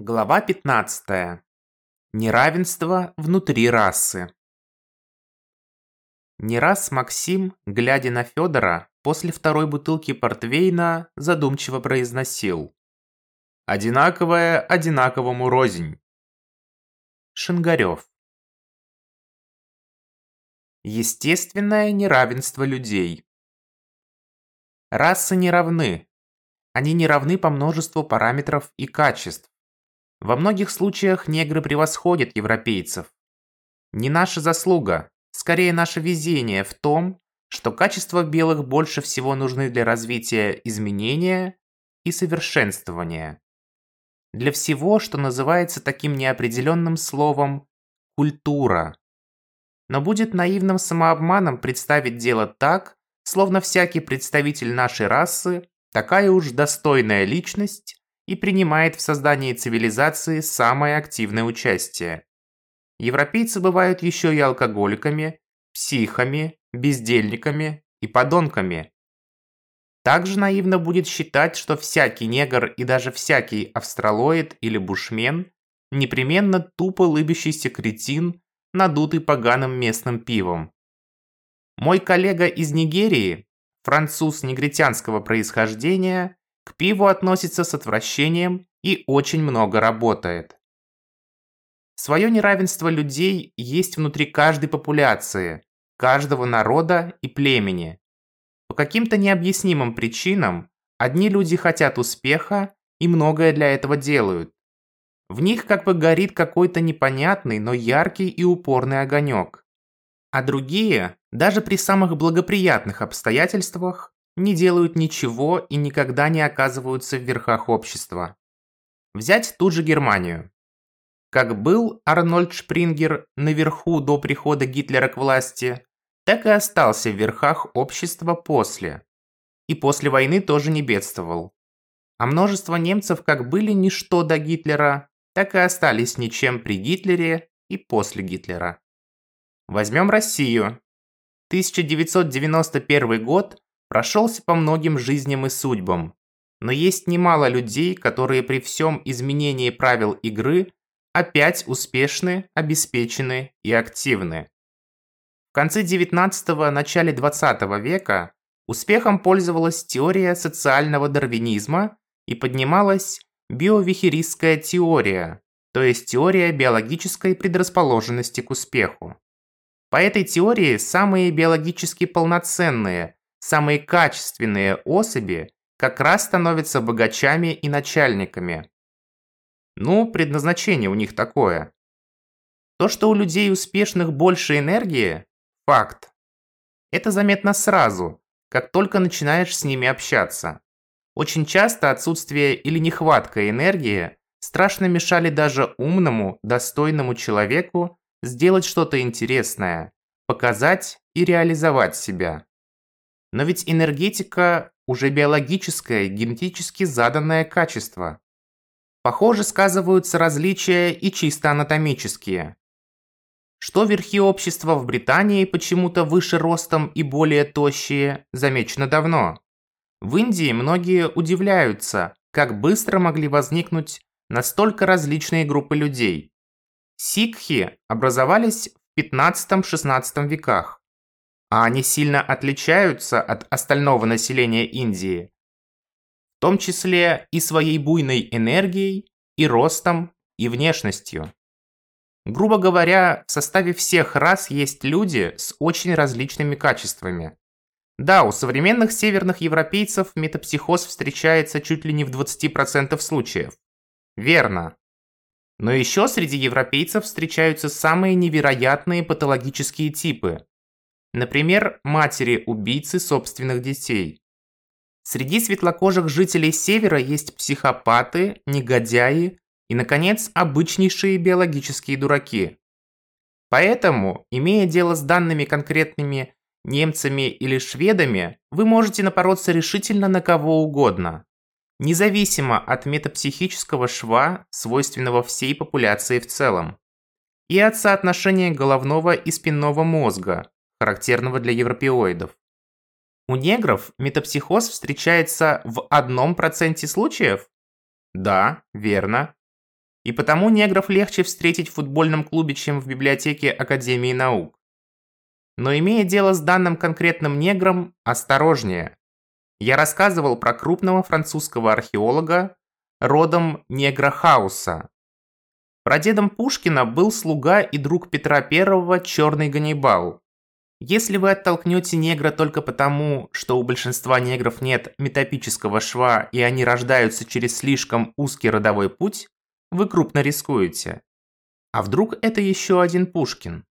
Глава 15. Неравенство внутри расы. Не раз Максим, глядя на Федора, после второй бутылки портвейна задумчиво произносил. «Одинаковое одинаковому рознь». Шингарев. Естественное неравенство людей. Расы не равны. Они не равны по множеству параметров и качеств во многих случаях негры превосходят европейцев. Не наша заслуга, скорее наше везение в том, что качества белых больше всего нужны для развития изменения и совершенствования. Для всего, что называется таким неопределенным словом «культура». Но будет наивным самообманом представить дело так, словно всякий представитель нашей расы такая уж достойная личность, и принимает в создании цивилизации самое активное участие. Европейцы бывают еще и алкоголиками, психами, бездельниками и подонками. Также наивно будет считать, что всякий негр и даже всякий австралоид или бушмен непременно тупо лыбящийся кретин, надутый поганым местным пивом. Мой коллега из Нигерии, француз негритянского происхождения, к пиву относится с отвращением и очень много работает. Свое неравенство людей есть внутри каждой популяции, каждого народа и племени. По каким-то необъяснимым причинам одни люди хотят успеха и многое для этого делают. В них как бы горит какой-то непонятный, но яркий и упорный огонек. А другие, даже при самых благоприятных обстоятельствах, не делают ничего и никогда не оказываются в верхах общества. Взять ту же Германию. Как был Арнольд Шпрингер наверху до прихода Гитлера к власти, так и остался в верхах общества после. И после войны тоже не бедствовал. А множество немцев как были ничто до Гитлера, так и остались ничем при Гитлере и после Гитлера. Возьмем Россию. 1991 год прошелся по многим жизням и судьбам. Но есть немало людей, которые при всем изменении правил игры опять успешны, обеспечены и активны. В конце 19-го, начале 20 века успехом пользовалась теория социального дарвинизма и поднималась биовихеристская теория, то есть теория биологической предрасположенности к успеху. По этой теории самые биологически полноценные – самые качественные особи как раз становятся богачами и начальниками. Ну, предназначение у них такое. То, что у людей успешных больше энергии – факт. Это заметно сразу, как только начинаешь с ними общаться. Очень часто отсутствие или нехватка энергии страшно мешали даже умному, достойному человеку сделать что-то интересное, показать и реализовать себя. Но ведь энергетика уже биологическое, генетически заданное качество. Похоже, сказываются различия и чисто анатомические. Что верхи общества в Британии почему-то выше ростом и более тощие, замечено давно. В Индии многие удивляются, как быстро могли возникнуть настолько различные группы людей. Сикхи образовались в 15-16 веках а они сильно отличаются от остального населения Индии, в том числе и своей буйной энергией, и ростом, и внешностью. Грубо говоря, в составе всех рас есть люди с очень различными качествами. Да, у современных северных европейцев метапсихоз встречается чуть ли не в 20% случаев. Верно. Но еще среди европейцев встречаются самые невероятные патологические типы, Например, матери-убийцы собственных детей. Среди светлокожих жителей Севера есть психопаты, негодяи и, наконец, обычнейшие биологические дураки. Поэтому, имея дело с данными конкретными немцами или шведами, вы можете напороться решительно на кого угодно, независимо от метапсихического шва, свойственного всей популяции в целом, и от соотношения головного и спинного мозга, характерного для европеоидов. У негров метапсихоз встречается в одном проценте случаев? Да, верно. И потому негров легче встретить в футбольном клубе, чем в библиотеке Академии наук. Но имея дело с данным конкретным негром, осторожнее. Я рассказывал про крупного французского археолога родом негра Хауса. Прадедом Пушкина был слуга и друг Петра I Черный Ганнибал. Если вы оттолкнете негра только потому, что у большинства негров нет метапического шва и они рождаются через слишком узкий родовой путь, вы крупно рискуете. А вдруг это еще один Пушкин?